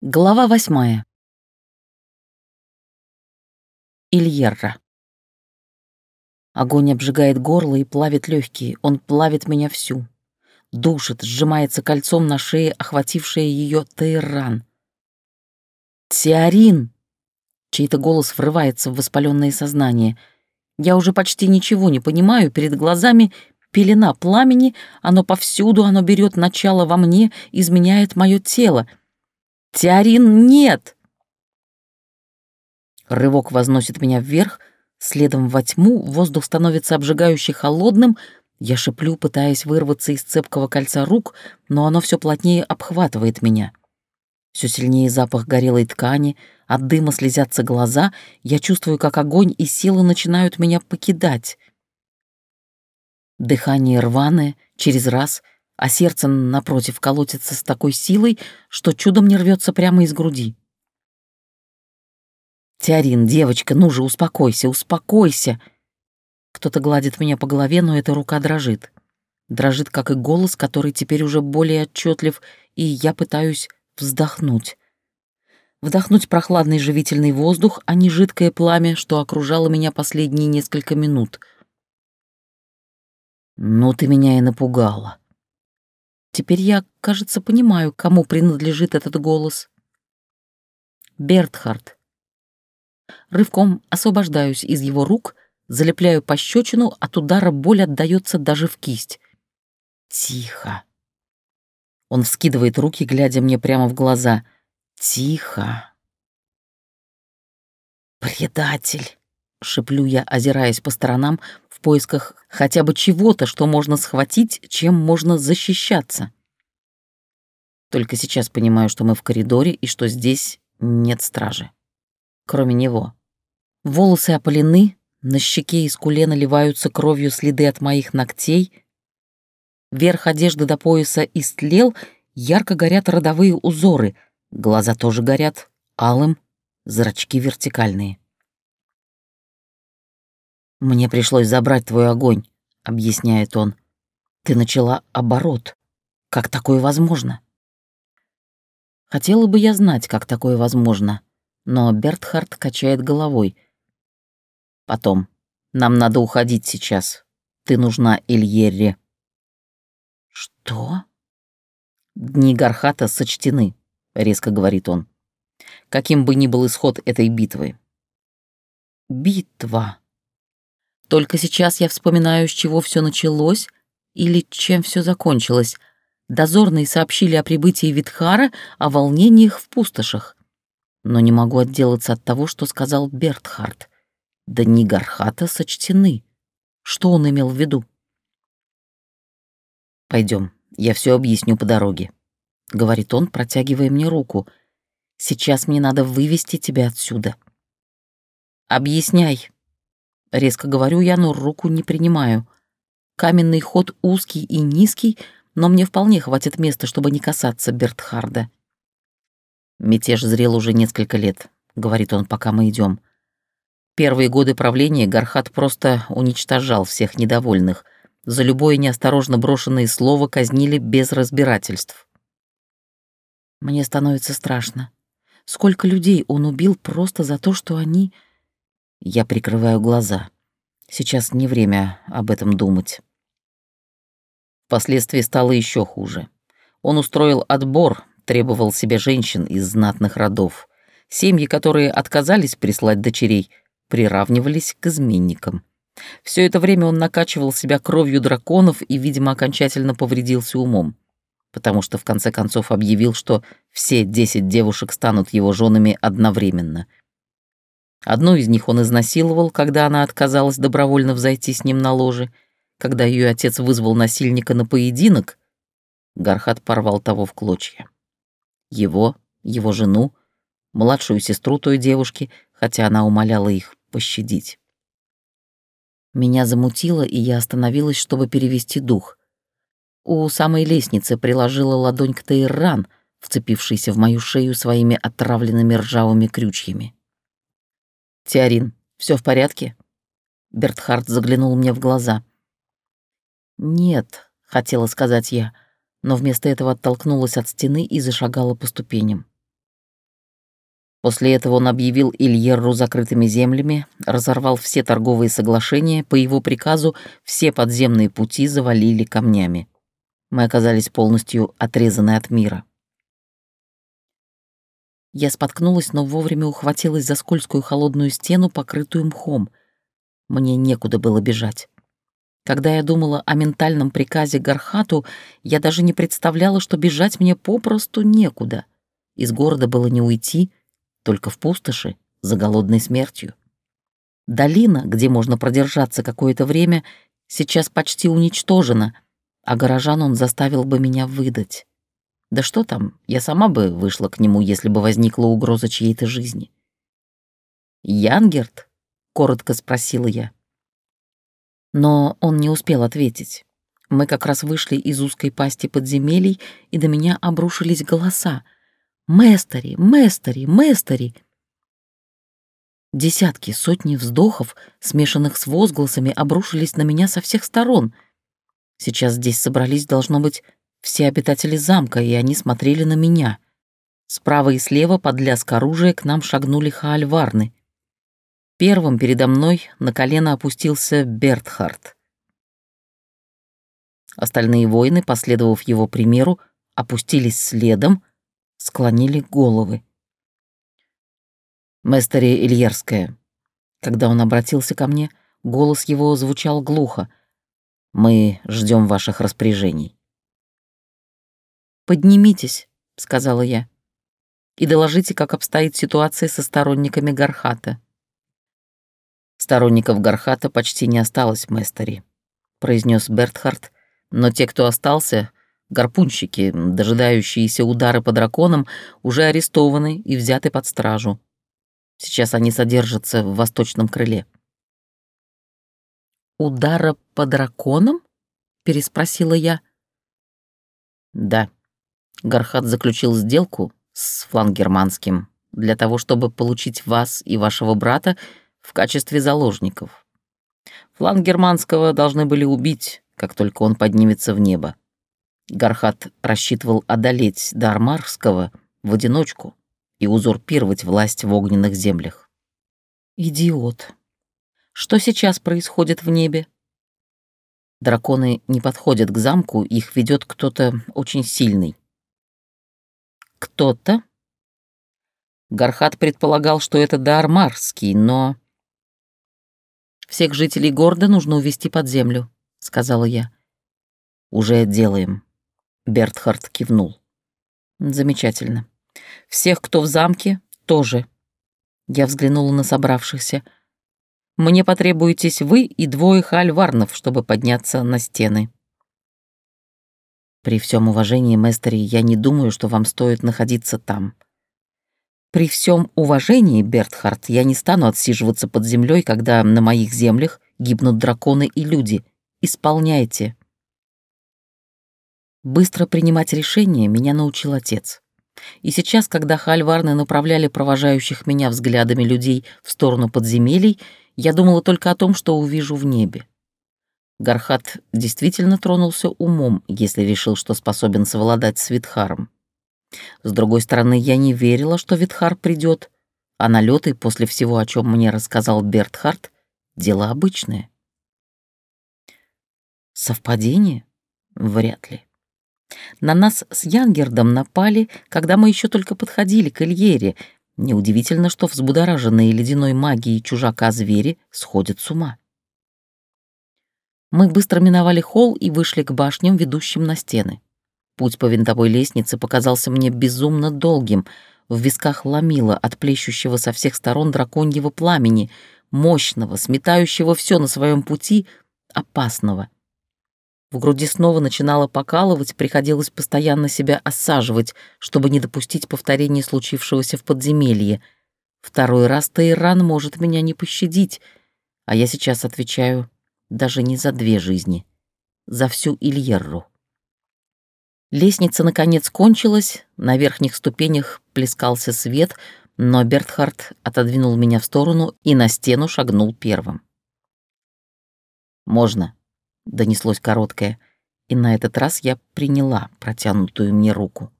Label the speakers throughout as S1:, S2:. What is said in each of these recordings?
S1: Глава восьмая. Ильерра. Огонь обжигает горло и плавит легкие. Он плавит меня всю. Душит, сжимается кольцом на шее, охватившее ее Тейран. «Теорин!» Чей-то голос врывается в воспаленное сознание. Я уже почти ничего не понимаю, перед глазами пелена пламени, оно повсюду, оно берет начало во мне, изменяет мое тело — Теорин нет!» Рывок возносит меня вверх, следом во тьму, воздух становится обжигающе холодным, я шеплю, пытаясь вырваться из цепкого кольца рук, но оно все плотнее обхватывает меня. Все сильнее запах горелой ткани, от дыма слезятся глаза, я чувствую, как огонь и силы начинают меня покидать. Дыхание рваное, через раз — а сердце, напротив, колотится с такой силой, что чудом не рвется прямо из груди. «Теорин, девочка, ну же, успокойся, успокойся!» Кто-то гладит меня по голове, но эта рука дрожит. Дрожит, как и голос, который теперь уже более отчетлив, и я пытаюсь вздохнуть. Вдохнуть прохладный живительный воздух, а не жидкое пламя, что окружало меня последние несколько минут. «Ну ты меня и напугала», Теперь я, кажется, понимаю, кому принадлежит этот голос. Бертхард. Рывком освобождаюсь из его рук, залепляю пощечину, от удара боль отдаётся даже в кисть. Тихо. Он вскидывает руки, глядя мне прямо в глаза. Тихо. «Предатель!» — шеплю я, озираясь по сторонам, в поисках хотя бы чего-то, что можно схватить, чем можно защищаться. Только сейчас понимаю, что мы в коридоре и что здесь нет стражи. Кроме него. Волосы опалены, на щеке и скуле наливаются кровью следы от моих ногтей. Верх одежды до пояса истлел, ярко горят родовые узоры, глаза тоже горят, алым, зрачки вертикальные. «Мне пришлось забрать твой огонь», — объясняет он. «Ты начала оборот. Как такое возможно?» Хотела бы я знать, как такое возможно, но Бертхард качает головой. «Потом. Нам надо уходить сейчас. Ты нужна Ильерре». «Что?» «Дни Гархата сочтены», — резко говорит он. «Каким бы ни был исход этой битвы». «Битва», только сейчас я вспоминаю, с чего все началось или чем все закончилось. Дозорные сообщили о прибытии Витхара, о волнениях в пустошах. Но не могу отделаться от того, что сказал Бертхард. Да не Гархата сочтены. Что он имел в виду? Пойдем, я все объясню по дороге, — говорит он, протягивая мне руку. Сейчас мне надо вывести тебя отсюда. Объясняй, Резко говорю я, но руку не принимаю. Каменный ход узкий и низкий, но мне вполне хватит места, чтобы не касаться Бертхарда. «Мятеж зрел уже несколько лет», — говорит он, пока мы идем. Первые годы правления Гархат просто уничтожал всех недовольных. За любое неосторожно брошенное слово казнили без разбирательств. Мне становится страшно. Сколько людей он убил просто за то, что они я прикрываю глаза. Сейчас не время об этом думать. Впоследствии стало еще хуже. Он устроил отбор, требовал себе женщин из знатных родов. Семьи, которые отказались прислать дочерей, приравнивались к изменникам. Все это время он накачивал себя кровью драконов и, видимо, окончательно повредился умом, потому что в конце концов объявил, что все десять девушек станут его женами одновременно — Одну из них он изнасиловал, когда она отказалась добровольно взойти с ним на ложе. Когда ее отец вызвал насильника на поединок, Гархат порвал того в клочья. Его, его жену, младшую сестру той девушки, хотя она умоляла их пощадить. Меня замутило, и я остановилась, чтобы перевести дух. У самой лестницы приложила ладонь к Тейран, вцепившийся в мою шею своими отравленными ржавыми крючьями. «Теорин, все в порядке?» Бертхард заглянул мне в глаза. «Нет», — хотела сказать я, но вместо этого оттолкнулась от стены и зашагала по ступеням. После этого он объявил Ильерру закрытыми землями, разорвал все торговые соглашения, по его приказу все подземные пути завалили камнями. Мы оказались полностью отрезаны от мира. Я споткнулась, но вовремя ухватилась за скользкую холодную стену, покрытую мхом. Мне некуда было бежать. Когда я думала о ментальном приказе Гархату, я даже не представляла, что бежать мне попросту некуда. Из города было не уйти, только в пустоши, за голодной смертью. Долина, где можно продержаться какое-то время, сейчас почти уничтожена, а горожан он заставил бы меня выдать. Да что там, я сама бы вышла к нему, если бы возникла угроза чьей-то жизни. «Янгерт?» — коротко спросила я. Но он не успел ответить. Мы как раз вышли из узкой пасти подземелий, и до меня обрушились голоса. «Мэстери! Мэстери! Мэстери!» Десятки, сотни вздохов, смешанных с возгласами, обрушились на меня со всех сторон. Сейчас здесь собрались, должно быть, все обитатели замка, и они смотрели на меня. Справа и слева под лязг оружия к нам шагнули хаальварны. Первым передо мной на колено опустился Бертхард. Остальные воины, последовав его примеру, опустились следом, склонили головы. «Мэстери Ильерская», когда он обратился ко мне, голос его звучал глухо. «Мы ждем ваших распоряжений». «Поднимитесь», — сказала я, «и доложите, как обстоит ситуация со сторонниками Гархата».
S2: «Сторонников Гархата почти не осталось, Мэстери», — произнес Бертхард, «но те, кто остался, гарпунщики, дожидающиеся удары по драконам, уже арестованы и взяты под стражу. Сейчас они содержатся в восточном крыле».
S1: «Удара по драконам?» — переспросила я.
S2: «Да», Гархат заключил сделку с флангерманским для того, чтобы получить вас и вашего брата в качестве заложников. Флангерманского должны были убить, как только он поднимется в небо. Гархат рассчитывал одолеть Дармарского в одиночку и узурпировать власть в огненных землях.
S1: Идиот. Что сейчас происходит в небе?
S2: Драконы не подходят к замку, их ведет кто-то очень сильный.
S1: Кто-то?
S2: Гархат предполагал, что это Дармарский, но...
S1: «Всех жителей города нужно увести под землю», — сказала я.
S2: «Уже делаем», — Бертхард кивнул.
S1: «Замечательно. Всех, кто в замке, тоже». Я взглянула на собравшихся. «Мне потребуетесь вы и двое хальварнов, чтобы подняться на стены».
S2: При всем уважении, Мэстери, я не думаю, что вам стоит находиться там.
S1: При всем уважении, Бертхард, я не стану отсиживаться под землей, когда на моих землях гибнут драконы и люди. Исполняйте. Быстро принимать решения меня научил отец. И сейчас, когда хальварны направляли провожающих меня взглядами людей в сторону подземелий, я думала только о том, что увижу в небе. Гархат действительно тронулся умом, если решил, что способен совладать с Витхаром. С другой стороны, я не верила, что Витхар придет, а налеты после всего, о чем мне рассказал Бертхарт, дело обычное. Совпадение? Вряд ли. На нас с Янгердом напали, когда мы еще только подходили к Ильере. Неудивительно, что взбудораженные ледяной магией чужака-звери сходят с ума. Мы быстро миновали холл и вышли к башням, ведущим на стены. Путь по винтовой лестнице показался мне безумно долгим. В висках ломило от плещущего со всех сторон драконьего пламени, мощного, сметающего все на своем пути, опасного. В груди снова начинало покалывать, приходилось постоянно себя осаживать, чтобы не допустить повторения случившегося в подземелье. Второй раз Тейран может меня не пощадить, а я сейчас отвечаю даже не за две жизни, за всю Ильерру. Лестница, наконец, кончилась, на верхних ступенях плескался свет, но Бертхард отодвинул меня в сторону и на стену шагнул первым. «Можно», — донеслось короткое, и на этот раз я приняла протянутую мне руку.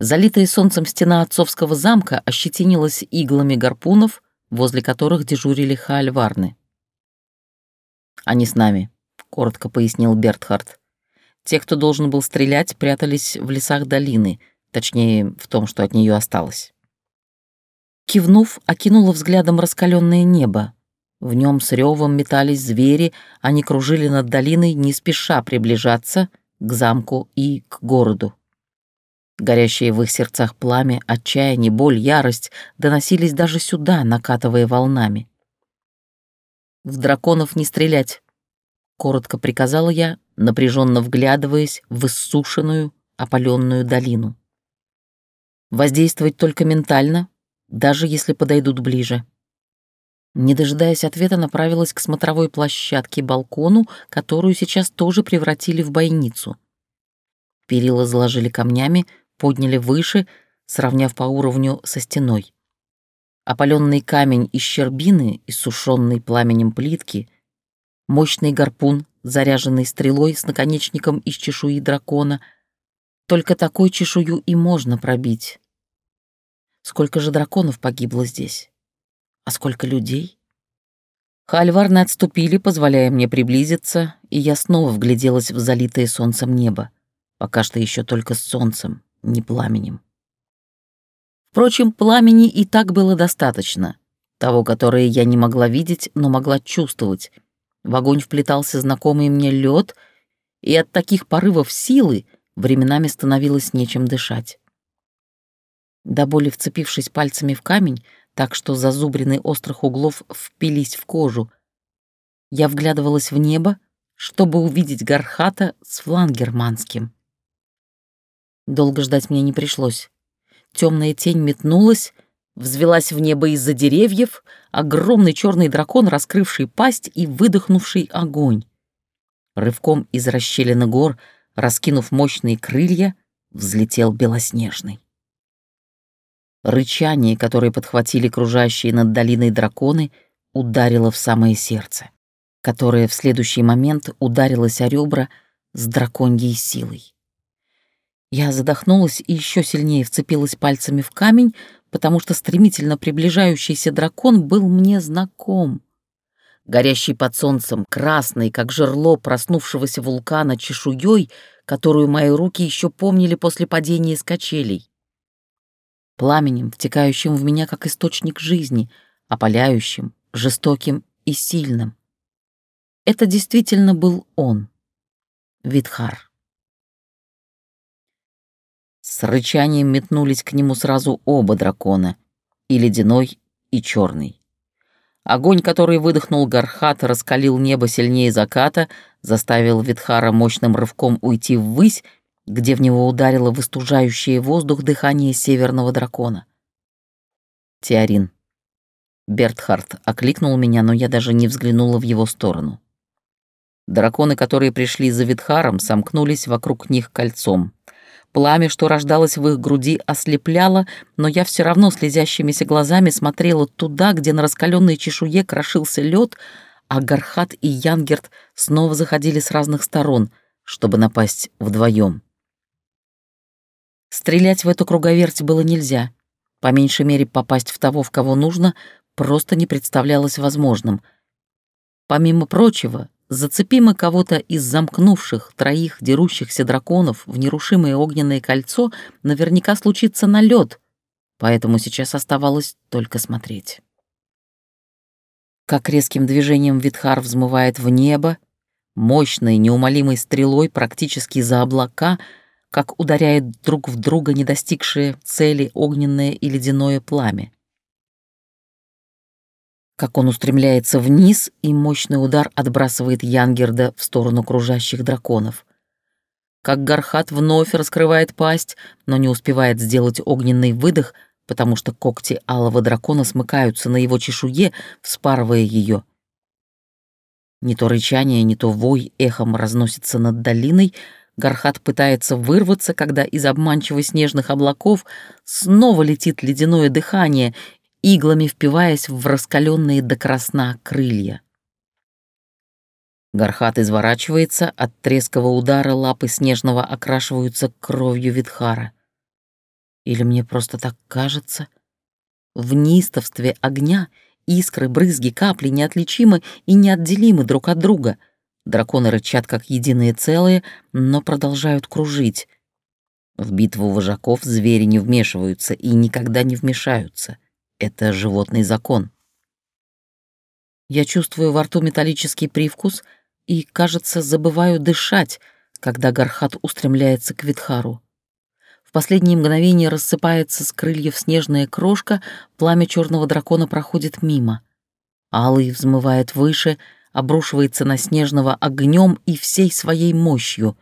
S1: Залитая солнцем стена отцовского замка ощетинилась иглами гарпунов, возле которых дежурили хаальварны. «Они с нами», — коротко пояснил Бертхард. «Те, кто должен был стрелять, прятались в лесах долины, точнее, в том, что от нее осталось». Кивнув, окинула взглядом раскаленное небо. В нем с ревом метались звери, они кружили над долиной, не спеша приближаться к замку и к городу. Горящие в их сердцах пламя, отчаяние, боль, ярость доносились даже сюда, накатывая волнами. «В драконов не стрелять», — коротко приказала я, напряженно вглядываясь в иссушенную, опаленную долину. «Воздействовать только ментально, даже если подойдут ближе». Не дожидаясь ответа, направилась к смотровой площадке балкону, которую сейчас тоже превратили в бойницу. Перила заложили камнями, подняли выше, сравняв по уровню со стеной. Опаленный камень из щербины, иссушенный пламенем плитки, мощный гарпун, заряженный стрелой с наконечником из чешуи дракона. Только такой чешую и можно пробить. Сколько же драконов погибло здесь? А сколько людей? Хальварны отступили, позволяя мне приблизиться, и я снова вгляделась в залитое солнцем небо. Пока что еще только с солнцем не пламенем. Впрочем, пламени и так было достаточно. Того, которое я не могла видеть, но могла чувствовать. В огонь вплетался знакомый мне лед, и от таких порывов силы временами становилось нечем дышать. До боли вцепившись пальцами в камень, так что зазубрины острых углов впились в кожу, я вглядывалась в небо, чтобы увидеть Гархата с флангерманским. Долго ждать мне не пришлось. Темная тень метнулась, взвелась в небо из-за деревьев, огромный черный дракон, раскрывший пасть и выдохнувший огонь. Рывком из расщелины гор, раскинув мощные крылья, взлетел белоснежный. Рычание, которое подхватили кружащие над долиной драконы, ударило в самое сердце, которое в следующий момент ударилось о ребра с драконьей силой. Я задохнулась и еще сильнее вцепилась пальцами в камень, потому что стремительно приближающийся дракон был мне знаком. Горящий под солнцем, красный, как жерло проснувшегося вулкана чешуей, которую мои руки еще помнили после падения с качелей. Пламенем, втекающим в меня как источник жизни, опаляющим, жестоким и сильным. Это действительно был он, Видхар. С рычанием метнулись к нему сразу оба дракона, и ледяной, и черный. Огонь, который выдохнул Гархат, раскалил небо сильнее заката, заставил Витхара мощным рывком уйти ввысь, где в него ударило выстужающее воздух дыхание северного дракона. Теорин. Бертхард окликнул меня, но я даже не взглянула в его сторону. Драконы, которые пришли за Витхаром, сомкнулись вокруг них кольцом. Пламя, что рождалось в их груди, ослепляло, но я все равно слезящимися глазами смотрела туда, где на раскаленной чешуе крошился лед, а Гархат и Янгерт снова заходили с разных сторон, чтобы напасть вдвоем. Стрелять в эту круговерть было нельзя. По меньшей мере попасть в того, в кого нужно, просто не представлялось возможным. Помимо прочего, Зацепи мы кого-то из замкнувших троих дерущихся драконов в нерушимое огненное кольцо, наверняка случится налет, поэтому сейчас оставалось только смотреть. Как резким движением Витхар взмывает в небо, мощной, неумолимой стрелой практически за облака, как ударяет друг в друга не достигшие цели огненное и ледяное пламя как он устремляется вниз, и мощный удар отбрасывает Янгерда в сторону кружащих драконов. Как Гархат вновь раскрывает пасть, но не успевает сделать огненный выдох, потому что когти алого дракона смыкаются на его чешуе, вспарывая ее. Не то рычание, не то вой эхом разносится над долиной, Гархат пытается вырваться, когда из обманчиво снежных облаков снова летит ледяное дыхание, иглами впиваясь в раскаленные до красна крылья. Гархат изворачивается, от трескового удара лапы снежного окрашиваются кровью Витхара.
S2: Или мне просто так кажется? В неистовстве огня искры, брызги, капли неотличимы и неотделимы друг от друга. Драконы рычат как единые целые, но продолжают кружить. В битву вожаков звери не вмешиваются и никогда не вмешаются. Это животный закон. Я чувствую во рту металлический привкус и, кажется, забываю дышать, когда Гархат устремляется к Витхару. В последние мгновения рассыпается с крыльев снежная крошка, пламя черного дракона проходит мимо. Алый взмывает выше, обрушивается на снежного огнем и всей своей мощью.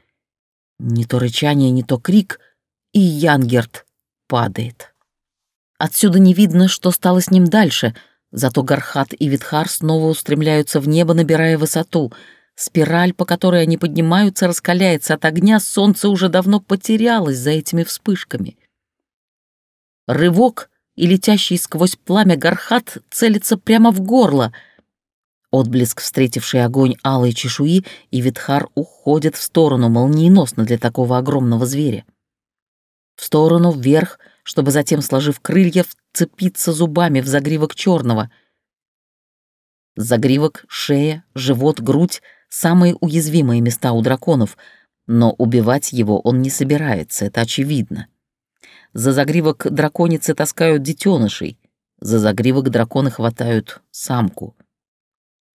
S2: Не то рычание, не то крик, и Янгерт падает. Отсюда не видно, что стало с ним дальше, зато Гархат и Витхар снова устремляются в небо, набирая высоту — Спираль, по которой они поднимаются, раскаляется от огня, солнце уже давно потерялось за этими вспышками. Рывок и летящий сквозь пламя горхат целится прямо в горло. Отблеск, встретивший огонь алой чешуи, и Витхар уходит в сторону, молниеносно для такого огромного зверя. В сторону, вверх, чтобы затем, сложив крылья, вцепиться зубами в загривок черного. Загривок, шея, живот, грудь — самые уязвимые места у драконов, но убивать его он не собирается, это очевидно. За загривок драконицы таскают детенышей, за загривок драконы хватают самку.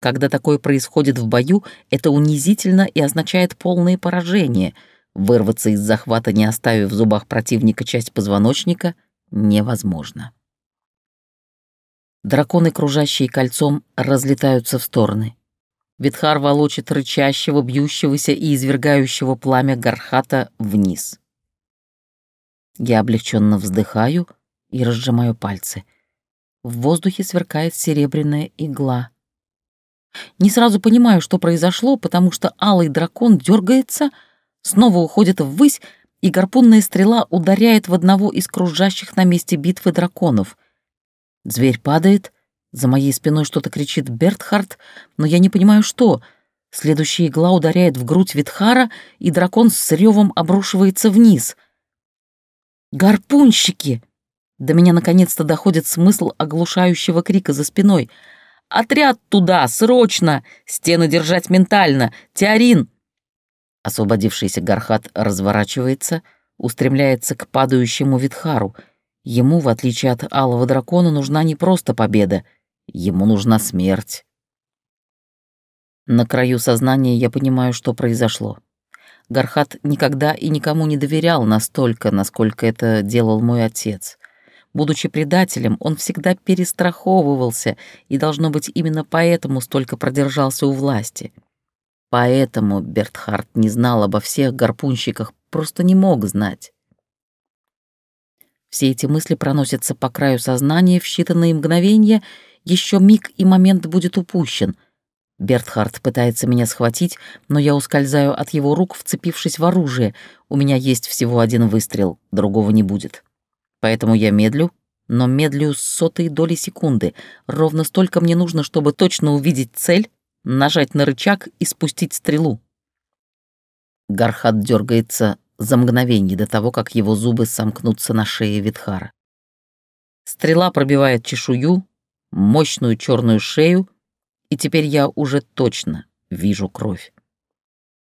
S2: Когда такое происходит в бою, это унизительно и означает полное поражение. Вырваться из захвата, не оставив в зубах противника часть позвоночника, невозможно. Драконы, кружащие кольцом, разлетаются в стороны. Витхар волочит рычащего, бьющегося и извергающего пламя Гархата вниз. Я облегченно вздыхаю и разжимаю пальцы. В воздухе сверкает серебряная игла. Не сразу понимаю, что произошло, потому что алый дракон дергается, снова уходит ввысь, и гарпунная стрела ударяет в одного из кружащих на месте битвы драконов. Зверь падает — за моей спиной что-то кричит Бертхард, но я не понимаю, что. Следующая игла ударяет в грудь Витхара, и дракон с ревом обрушивается вниз. «Гарпунщики!» До меня наконец-то доходит смысл оглушающего крика за спиной. «Отряд туда! Срочно! Стены держать ментально! Теорин!» Освободившийся Гархат разворачивается, устремляется к падающему Витхару. Ему, в отличие от Алого Дракона, нужна не просто победа — Ему нужна смерть. На краю сознания я понимаю, что произошло. Гархат никогда и никому не доверял настолько, насколько это делал мой отец. Будучи предателем, он всегда перестраховывался, и, должно быть, именно поэтому столько продержался у власти. Поэтому Бертхард не знал обо всех гарпунщиках, просто не мог знать. Все эти мысли проносятся по краю сознания в считанные мгновения — еще миг и момент будет упущен. Бертхард пытается меня схватить, но я ускользаю от его рук, вцепившись в оружие. У меня есть всего один выстрел, другого не будет. Поэтому я медлю, но медлю с сотой доли секунды. Ровно столько мне нужно, чтобы точно увидеть цель, нажать на рычаг и спустить стрелу. Гархат дергается за мгновение до того, как его зубы сомкнутся на шее Витхара. Стрела пробивает чешую, мощную черную шею, и теперь я уже точно вижу кровь.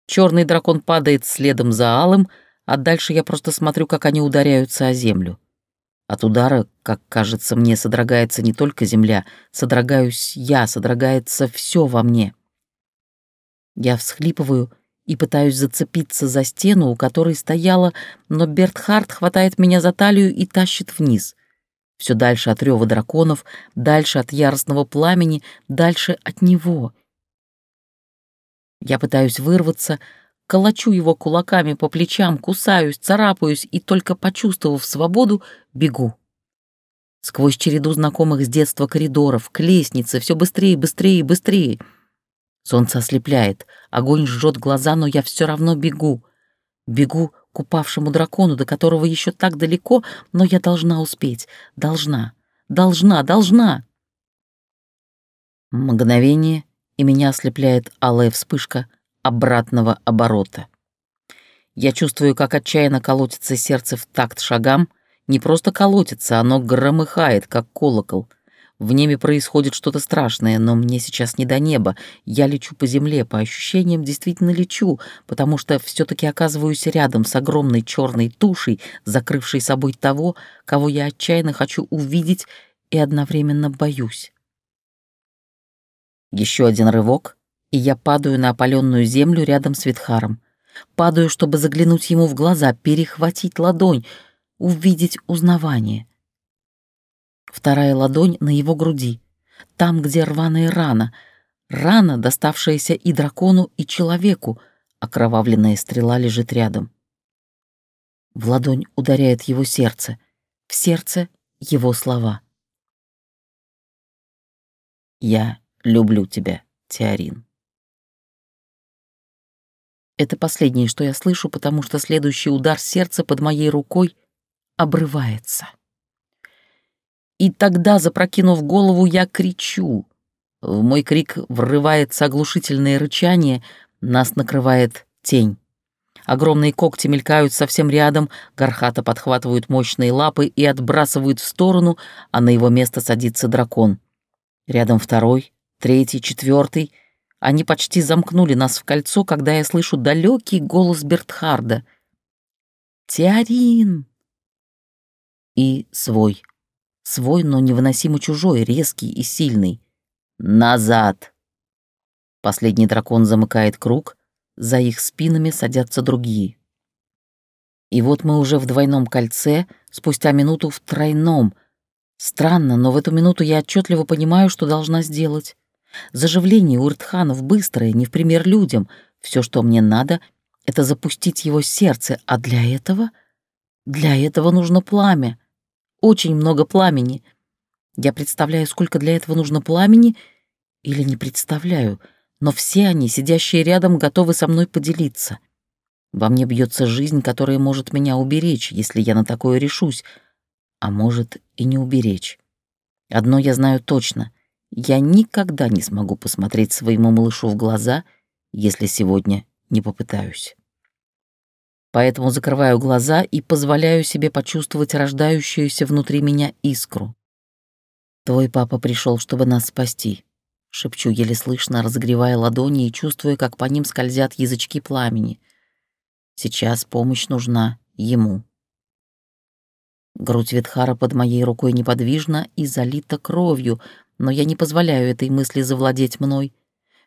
S2: Черный дракон падает следом за алым, а дальше я просто смотрю, как они ударяются о землю. От удара, как кажется мне, содрогается не только земля, содрогаюсь я, содрогается все во мне. Я всхлипываю и пытаюсь зацепиться за стену, у которой стояла, но Бертхард хватает меня за талию и тащит вниз все дальше от рева драконов, дальше от яростного пламени, дальше от него. Я пытаюсь вырваться, колочу его кулаками по плечам, кусаюсь, царапаюсь и, только почувствовав свободу, бегу. Сквозь череду знакомых с детства коридоров, к лестнице, все быстрее, быстрее, быстрее. Солнце ослепляет, огонь жжет глаза, но я все равно бегу. Бегу к упавшему дракону, до которого еще так далеко, но я должна успеть. Должна, должна, должна. Мгновение, и меня ослепляет алая вспышка обратного оборота. Я чувствую, как отчаянно колотится сердце в такт шагам,
S1: не просто колотится, оно громыхает, как колокол. В небе происходит что-то страшное, но мне сейчас не до неба. Я лечу по земле, по ощущениям действительно лечу, потому что все таки оказываюсь рядом с огромной черной тушей, закрывшей собой того, кого я отчаянно хочу увидеть и одновременно боюсь. Еще один рывок, и я падаю на опаленную землю рядом с Витхаром. Падаю, чтобы заглянуть ему в глаза, перехватить ладонь, увидеть узнавание. Вторая ладонь на его груди, там, где рваная рана, рана, доставшаяся и дракону, и человеку, окровавленная стрела лежит рядом. В ладонь ударяет его сердце, в сердце его слова. «Я люблю тебя, Теорин». Это последнее, что я слышу, потому что следующий удар сердца под моей рукой обрывается. И тогда, запрокинув голову, я кричу. В мой крик врывается оглушительное рычание, нас накрывает тень. Огромные когти мелькают совсем рядом, Гархата подхватывают мощные лапы и отбрасывают в сторону, а на его место садится дракон. Рядом второй, третий, четвертый. Они почти замкнули нас в кольцо, когда я слышу далекий голос Бертхарда. «Теорин!» И свой. Свой, но невыносимо чужой, резкий и сильный. «Назад!» Последний дракон замыкает круг, за их спинами садятся другие. И вот мы уже в двойном кольце, спустя минуту в тройном. Странно, но в эту минуту я отчетливо понимаю, что должна сделать. Заживление у Иртханов быстрое, не в пример людям. Все, что мне надо, — это запустить его сердце, а для этого... Для этого нужно пламя. Очень много пламени. Я представляю, сколько для этого нужно пламени, или не представляю, но все они, сидящие рядом, готовы со мной поделиться. Во мне бьется жизнь, которая может меня уберечь, если я на такое решусь, а может и не уберечь. Одно я знаю точно — я никогда не смогу посмотреть своему малышу в глаза, если сегодня не попытаюсь. Поэтому закрываю глаза и позволяю себе почувствовать рождающуюся внутри меня искру. «Твой папа пришел, чтобы нас спасти», — шепчу еле слышно, разогревая ладони и чувствуя, как по ним скользят язычки пламени. «Сейчас помощь нужна ему». Грудь Ветхара под моей рукой неподвижна и залита кровью, но я не позволяю этой мысли завладеть мной.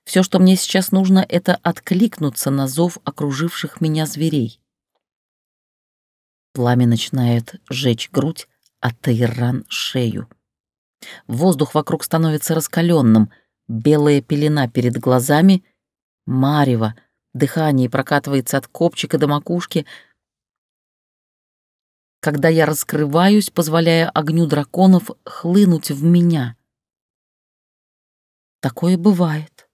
S1: Все, что мне сейчас нужно, это откликнуться на зов окруживших меня зверей. Пламя начинает жечь грудь, а Тайран — шею. Воздух вокруг становится раскаленным, белая пелена перед глазами, марево, дыхание прокатывается от копчика до макушки. Когда я раскрываюсь, позволяя огню драконов хлынуть в меня — Такое бывает.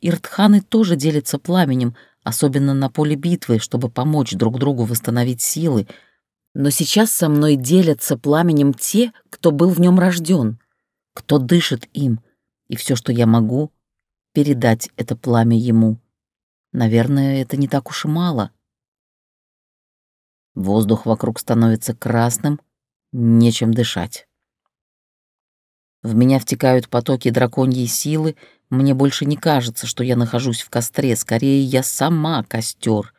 S1: Иртханы тоже делятся пламенем, особенно на поле битвы, чтобы помочь друг другу восстановить силы. Но сейчас со мной делятся пламенем те, кто был в нем рожден, кто дышит им, и все, что я могу, передать это пламя ему. Наверное, это не так уж и мало. Воздух вокруг становится красным, нечем дышать. В меня втекают потоки драконьей силы, мне больше не кажется, что я нахожусь в костре, скорее я сама костер.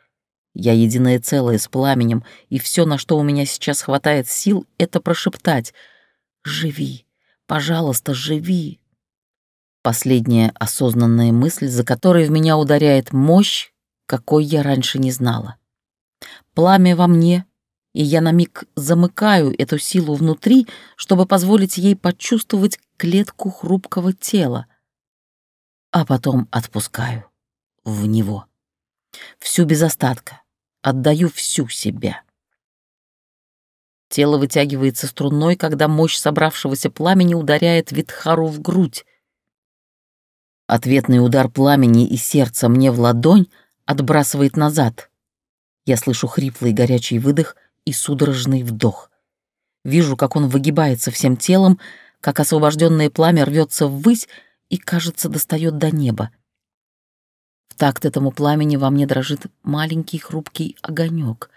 S1: Я единое целое с пламенем, и все, на что у меня сейчас хватает сил, это прошептать «Живи, пожалуйста, живи». Последняя осознанная мысль, за которой в меня ударяет мощь, какой я раньше не знала. Пламя во мне и я на миг замыкаю эту силу внутри, чтобы позволить ей почувствовать клетку хрупкого тела, а потом отпускаю в него. Всю без остатка, отдаю всю себя. Тело вытягивается струной, когда мощь собравшегося пламени ударяет Витхару в грудь. Ответный удар пламени и сердца мне в ладонь отбрасывает назад. Я слышу хриплый горячий выдох и судорожный вдох. Вижу, как он выгибается всем телом, как освобожденное пламя рвется ввысь и, кажется, достает до неба. В такт этому пламени во мне дрожит маленький хрупкий огонек.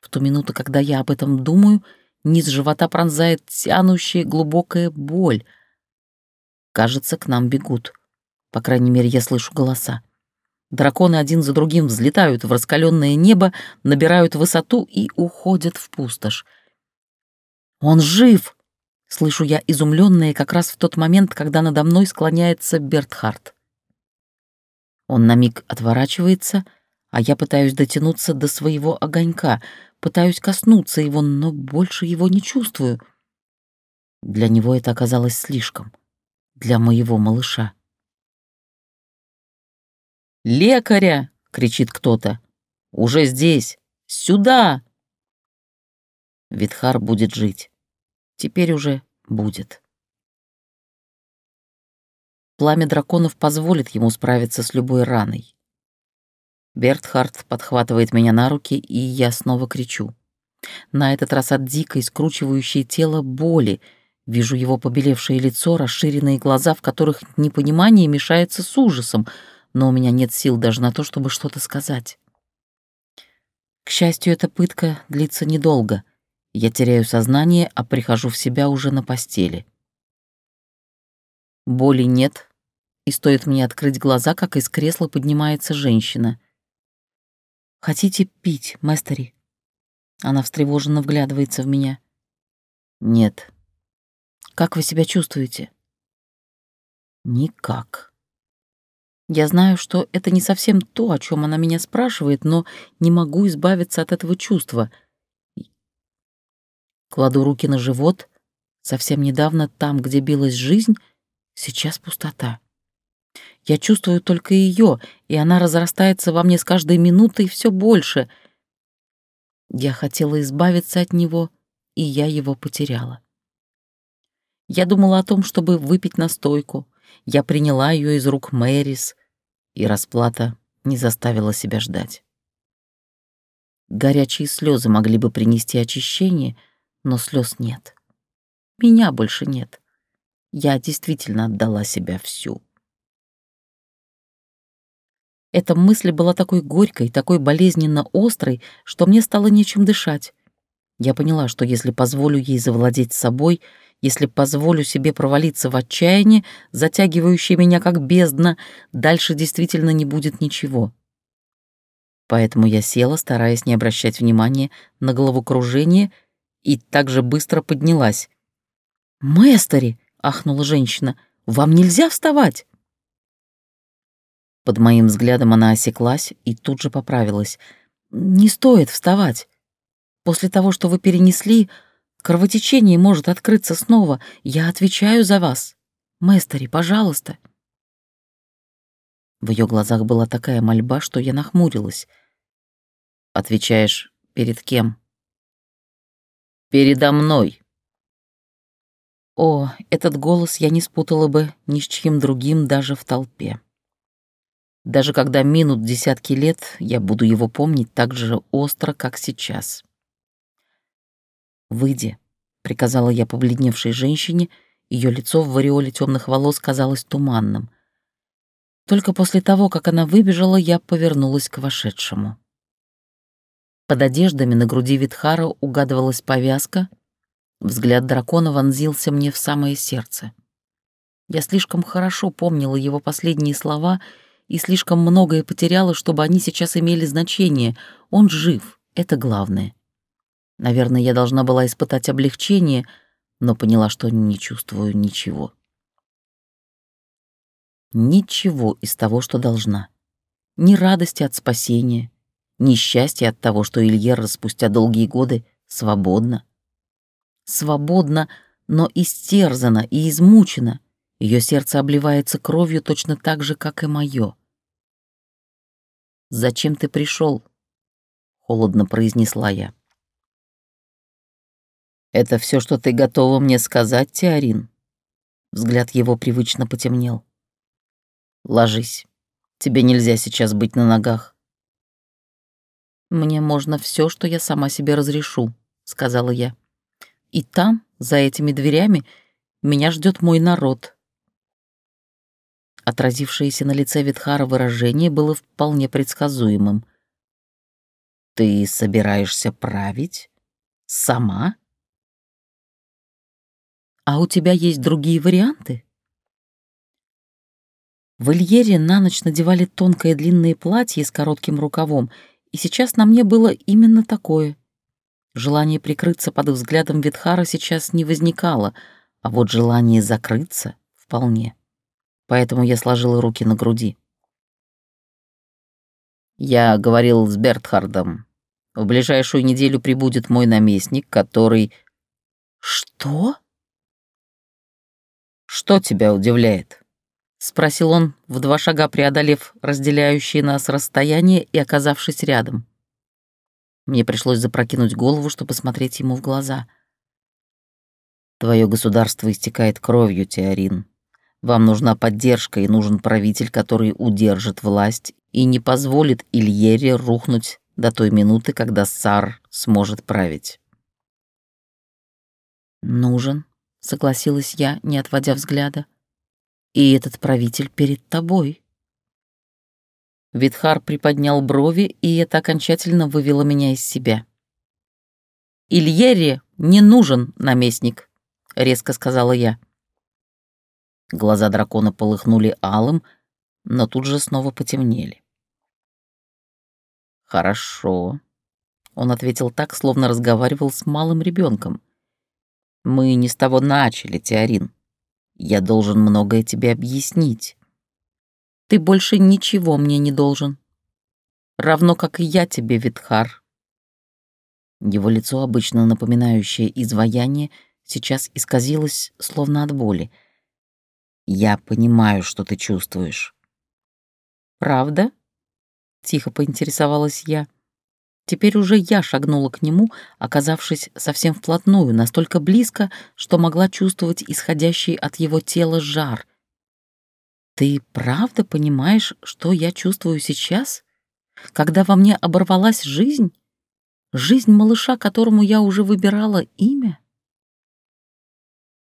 S1: В ту минуту, когда я об этом думаю,
S2: низ живота пронзает тянущая глубокая боль. Кажется, к нам бегут. По крайней мере, я слышу голоса. Драконы один за другим взлетают в раскаленное небо, набирают высоту и уходят в пустошь. «Он жив!» — слышу я изумленная как раз в тот момент, когда надо мной склоняется Бертхард. Он на миг отворачивается, а я пытаюсь дотянуться до своего огонька, пытаюсь коснуться его, но больше его не чувствую. Для него это оказалось слишком. Для моего малыша.
S1: «Лекаря!» — кричит кто-то. «Уже здесь! Сюда!»
S2: Витхар будет жить. Теперь уже будет. Пламя драконов позволит ему справиться с любой раной. Бертхард подхватывает меня на руки, и я снова кричу. На этот раз от дикой, скручивающей тело боли. Вижу его побелевшее лицо, расширенные глаза, в которых непонимание мешается с ужасом — но у меня нет сил даже на то, чтобы что-то сказать. К счастью, эта пытка длится недолго. Я теряю сознание, а прихожу в себя уже на постели. Боли нет, и стоит мне открыть глаза, как из кресла поднимается женщина. «Хотите пить, Мэстери?» Она встревоженно вглядывается в меня. «Нет». «Как вы себя чувствуете?» «Никак». Я знаю, что это не совсем то, о чем она меня спрашивает, но не могу избавиться от этого чувства. Кладу руки на живот. Совсем недавно там, где билась жизнь, сейчас пустота. Я чувствую только ее, и она разрастается во мне с каждой минутой все больше. Я хотела избавиться от него, и я его потеряла. Я думала о том, чтобы выпить настойку. Я приняла ее из рук Мэрис, и расплата не заставила себя ждать. Горячие слезы могли бы принести очищение, но слез нет. Меня больше нет. Я действительно отдала себя всю. Эта мысль была такой горькой, такой болезненно острой, что мне стало нечем дышать. Я поняла, что если позволю ей завладеть собой, если позволю себе провалиться в отчаяние, затягивающее меня как бездна, дальше действительно не будет ничего. Поэтому я села, стараясь не обращать внимания на головокружение, и так же быстро поднялась. «Мэстери!» — ахнула женщина. «Вам нельзя вставать!» Под моим взглядом она осеклась и тут же поправилась. «Не стоит вставать. После того, что вы перенесли, Кровотечение может открыться снова. Я отвечаю за вас. Мэстери, пожалуйста». В ее глазах была такая мольба, что я нахмурилась. «Отвечаешь, перед кем?»
S1: «Передо мной».
S2: О, этот голос я не спутала бы ни с чьим другим даже в толпе. Даже когда минут десятки лет, я буду его помнить так же остро, как сейчас. «Выйди», — приказала я побледневшей женщине, ее лицо в вариоле темных волос казалось туманным. Только после того, как она выбежала, я повернулась к вошедшему. Под одеждами на груди Витхара угадывалась повязка, взгляд дракона вонзился мне в самое сердце. Я слишком хорошо помнила его последние слова и слишком многое потеряла, чтобы они сейчас имели значение. Он жив, это главное. Наверное, я должна была испытать облегчение, но поняла, что не чувствую ничего. Ничего из того, что должна. Ни радости от спасения, ни счастья от того, что Ильера спустя долгие годы свободна. Свободна, но истерзана и измучена. Ее сердце обливается кровью точно так же, как и мое. «Зачем ты пришел? холодно произнесла я.
S1: «Это все, что ты готова мне сказать, Теорин?» Взгляд его привычно потемнел. «Ложись. Тебе нельзя сейчас быть на ногах».
S2: «Мне можно все, что я сама себе разрешу», — сказала я. «И там, за этими дверями, меня ждет мой народ». Отразившееся на лице Витхара выражение было вполне предсказуемым.
S1: «Ты собираешься править? Сама?»
S2: А у тебя есть другие варианты? В Ильере на ночь надевали тонкое длинное платье с коротким рукавом, и сейчас на мне было именно такое. Желание прикрыться под взглядом Витхара сейчас не возникало, а вот желание закрыться — вполне. Поэтому я сложила руки на груди.
S1: Я говорил с Бертхардом. В ближайшую неделю прибудет мой наместник, который...
S2: Что?
S1: Что тебя удивляет?
S2: — спросил он, в два шага преодолев разделяющие нас расстояние и оказавшись рядом. Мне пришлось запрокинуть голову, чтобы смотреть ему в глаза.
S1: «Твое государство истекает кровью, Теорин. Вам нужна поддержка и нужен правитель, который удержит власть и не позволит Ильере рухнуть до той минуты, когда Сар сможет править».
S2: «Нужен», — согласилась я, не отводя взгляда. И этот правитель перед тобой. Витхар приподнял брови, и это окончательно вывело меня из себя. «Ильере не нужен наместник», — резко сказала я.
S1: Глаза дракона полыхнули алым, но тут же снова потемнели. «Хорошо», — он ответил так, словно разговаривал с малым ребенком. «Мы не с того начали, Теорин. Я должен многое тебе объяснить.
S2: Ты больше ничего мне не должен. Равно как и я тебе, Витхар.
S1: Его лицо, обычно напоминающее изваяние, сейчас исказилось, словно от боли. Я понимаю, что ты чувствуешь.
S2: Правда? Тихо поинтересовалась я. Теперь уже я шагнула к нему, оказавшись совсем вплотную, настолько близко, что могла чувствовать исходящий от его тела жар. «Ты правда понимаешь, что я чувствую сейчас, когда во мне оборвалась жизнь? Жизнь малыша, которому я уже выбирала имя?»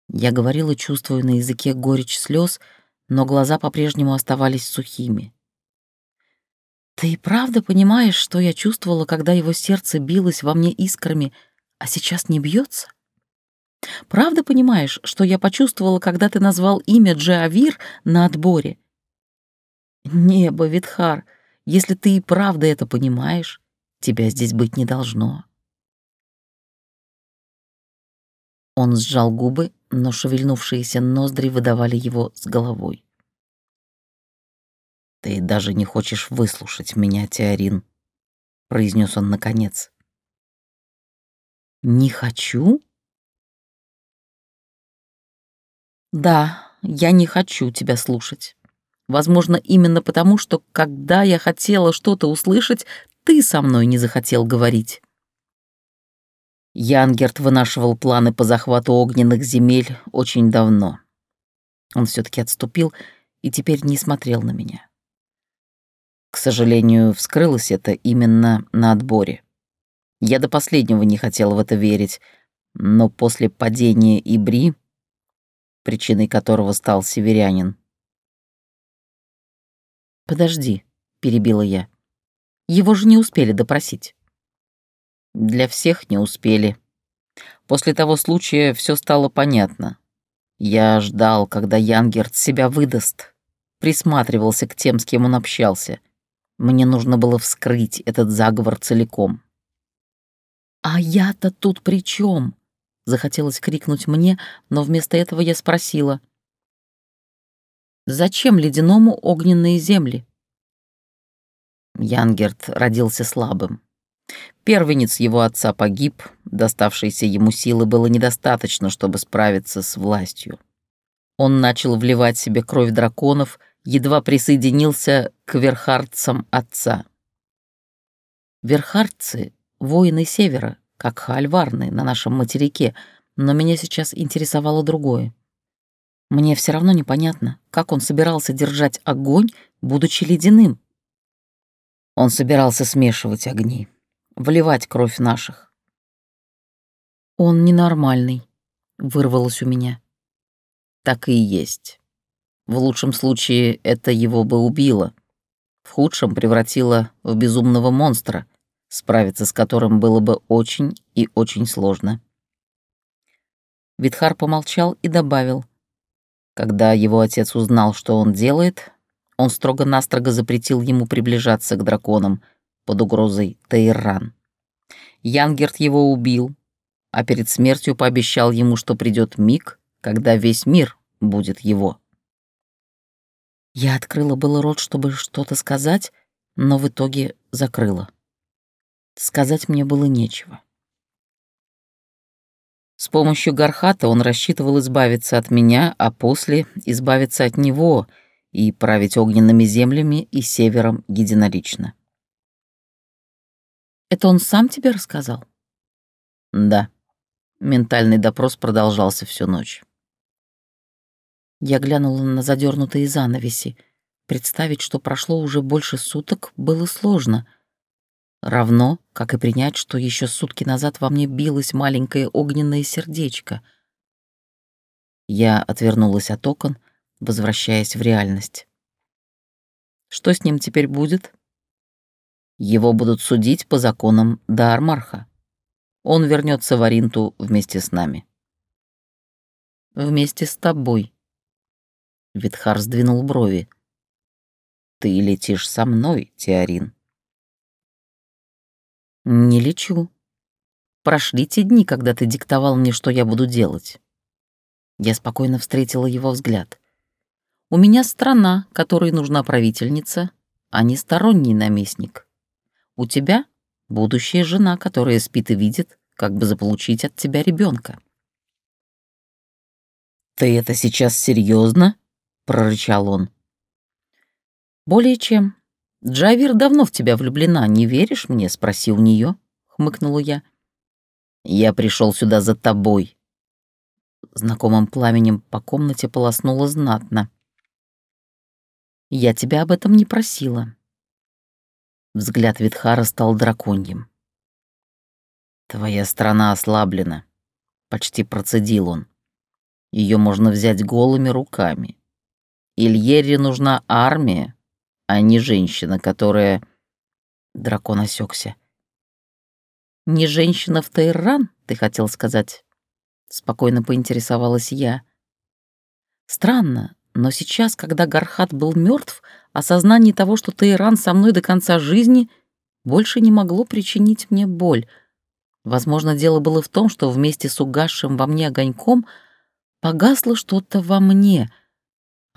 S2: Я говорила, чувствуя на языке горечь слез, но глаза по-прежнему оставались сухими. Ты и правда понимаешь, что я чувствовала, когда его сердце билось во мне искрами, а сейчас не бьется? Правда понимаешь, что я почувствовала, когда ты назвал имя Джиавир на отборе? Небо, Витхар, если ты и правда это понимаешь, тебя здесь быть не должно. Он сжал губы, но шевельнувшиеся ноздри выдавали его с головой.
S1: «Ты даже не хочешь выслушать меня, Теорин», — произнес он наконец.
S2: «Не хочу?» «Да, я не хочу тебя слушать. Возможно, именно потому, что когда я хотела что-то услышать, ты со мной не захотел говорить».
S1: Янгерт вынашивал планы по захвату огненных земель очень давно.
S2: Он все таки отступил и теперь не смотрел на меня.
S1: К сожалению, вскрылось это именно на отборе. Я до последнего не хотел в это верить, но после падения Ибри, причиной которого стал северянин...
S2: «Подожди», — перебила я. «Его же не успели допросить».
S1: «Для всех не успели. После того случая все стало понятно. Я ждал, когда Янгерт себя выдаст, присматривался к тем, с кем он общался. Мне нужно было вскрыть этот заговор целиком.
S2: «А я-то тут при чем? Захотелось крикнуть мне, но вместо этого я спросила. «Зачем ледяному огненные земли?»
S1: Янгерт родился слабым. Первенец его отца погиб, доставшейся ему силы было недостаточно, чтобы справиться с властью. Он начал вливать себе кровь драконов едва присоединился к верхардцам отца.
S2: Верхардцы — воины Севера, как хальварны на нашем материке, но меня сейчас интересовало другое. Мне все равно непонятно, как он собирался держать огонь, будучи ледяным.
S1: Он собирался смешивать огни, вливать кровь наших.
S2: «Он ненормальный», — вырвалось у меня.
S1: Так и есть. В лучшем случае это его бы убило. В худшем превратило в безумного монстра, справиться с которым было бы очень и очень сложно. Витхар помолчал и добавил. Когда его отец узнал, что он делает, он строго-настрого запретил ему приближаться к драконам под угрозой Тейран. Янгерт его убил, а перед смертью пообещал ему, что придет миг, когда весь мир будет его. Я открыла было рот, чтобы что-то сказать, но в итоге закрыла. Сказать мне было нечего. С помощью Гархата он рассчитывал избавиться от меня, а после избавиться от него и править огненными землями и севером единолично. «Это он сам тебе рассказал?» «Да». Ментальный допрос продолжался всю ночь. Я глянула на задернутые занавеси. Представить, что прошло уже больше суток, было сложно. Равно, как и принять, что еще сутки назад во мне билось маленькое огненное сердечко. Я отвернулась от окон, возвращаясь в реальность. Что с ним теперь будет? Его будут судить по законам Даармарха. Он вернется в Аринту вместе с нами. Вместе с тобой. Витхар сдвинул брови. Ты летишь со мной, Теорин. Не лечу. Прошли те дни, когда ты диктовал мне, что я буду делать. Я спокойно встретила его взгляд. У меня страна, которой нужна правительница, а не сторонний наместник. У тебя будущая жена, которая спит и видит, как бы заполучить от тебя ребенка. Ты это сейчас серьезно? Прорычал он. Более чем. Джавир давно в тебя влюблена, не веришь мне? спроси у нее, хмыкнула я. Я пришел сюда за тобой. Знакомым пламенем по комнате полоснуло знатно. Я тебя об этом не просила. Взгляд Витхара стал драконьим. Твоя страна ослаблена, почти процедил он. Ее можно взять голыми руками. Ильере нужна армия, а не женщина, которая... Дракон осекся. «Не женщина в Тайран, ты хотел сказать?» Спокойно поинтересовалась я. Странно, но сейчас, когда Гархат был мертв, осознание того, что Тейран со мной до конца жизни, больше не могло причинить мне боль. Возможно, дело было в том, что вместе с угасшим во мне огоньком погасло что-то во мне,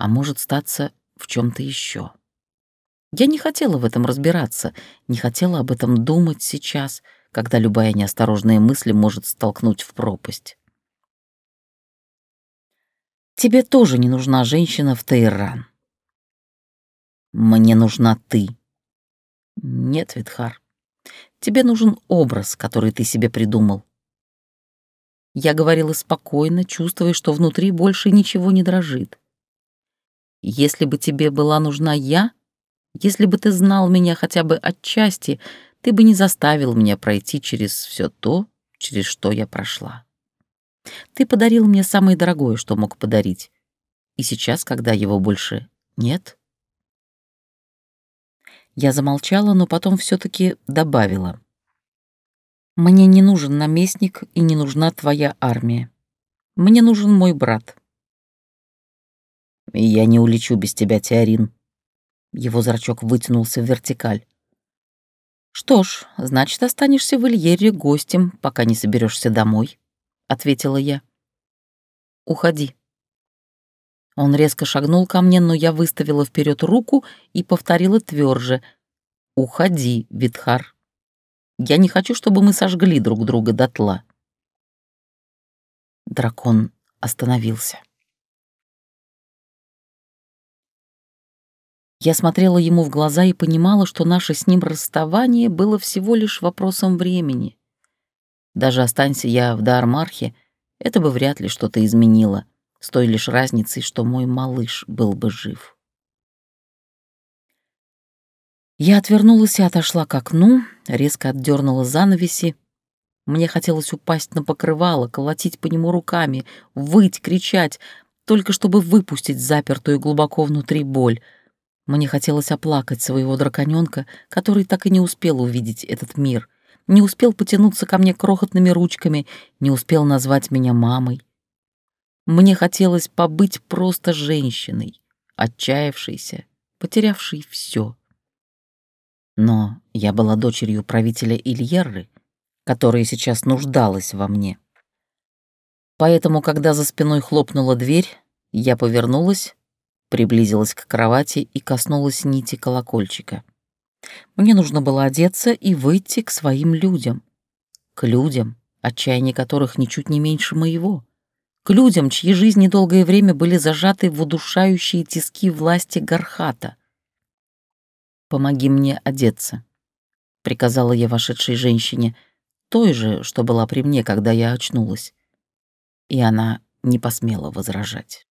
S1: а может статься в чем то еще. Я не хотела в этом разбираться, не хотела об этом думать сейчас, когда любая неосторожная мысль может столкнуть в пропасть. Тебе тоже не нужна женщина в Тейран. Мне нужна ты. Нет, Витхар. Тебе нужен образ, который ты себе придумал. Я говорила спокойно, чувствуя, что внутри больше ничего не дрожит. Если бы тебе была нужна я, если бы ты знал меня хотя бы отчасти, ты бы не заставил меня пройти через все то, через что я прошла. Ты подарил мне самое дорогое, что мог подарить. И сейчас, когда его больше нет... Я замолчала, но потом все таки добавила. «Мне не нужен наместник и не нужна твоя армия. Мне нужен мой брат». «Я не улечу без тебя, Теорин». Его зрачок вытянулся в вертикаль. «Что ж, значит, останешься в Ильере гостем, пока не соберешься домой» ответила я. Уходи. Он резко шагнул ко мне, но я выставила вперед руку и повторила тверже: «Уходи, Витхар. Я не хочу, чтобы мы сожгли друг друга дотла». Дракон остановился. Я смотрела ему в глаза и понимала, что наше с ним расставание было всего лишь вопросом времени. Даже останься я в Дармархе, это бы вряд ли что-то изменило, с той лишь разницей, что мой малыш был бы жив. Я отвернулась и отошла к окну, резко отдернула занавеси. Мне хотелось упасть на покрывало, колотить по нему руками, выть, кричать, только чтобы выпустить запертую глубоко внутри боль. Мне хотелось оплакать своего драконёнка, который так и не успел увидеть этот мир — не успел потянуться ко мне крохотными ручками, не успел назвать меня мамой, Мне хотелось побыть просто женщиной, отчаявшейся, потерявшей все. Но я была дочерью правителя Ильерры, которая сейчас нуждалась во мне. Поэтому, когда за спиной хлопнула дверь, я повернулась, приблизилась к кровати и коснулась нити колокольчика. Мне нужно было одеться и выйти к своим людям. К людям, отчаяние которых ничуть не меньше моего. К людям, чьи жизни долгое время были зажаты в удушающие тиски власти Гархата. «Помоги мне одеться», — приказала я вошедшей женщине, той же, что была при мне, когда я очнулась и она не посмела возражать.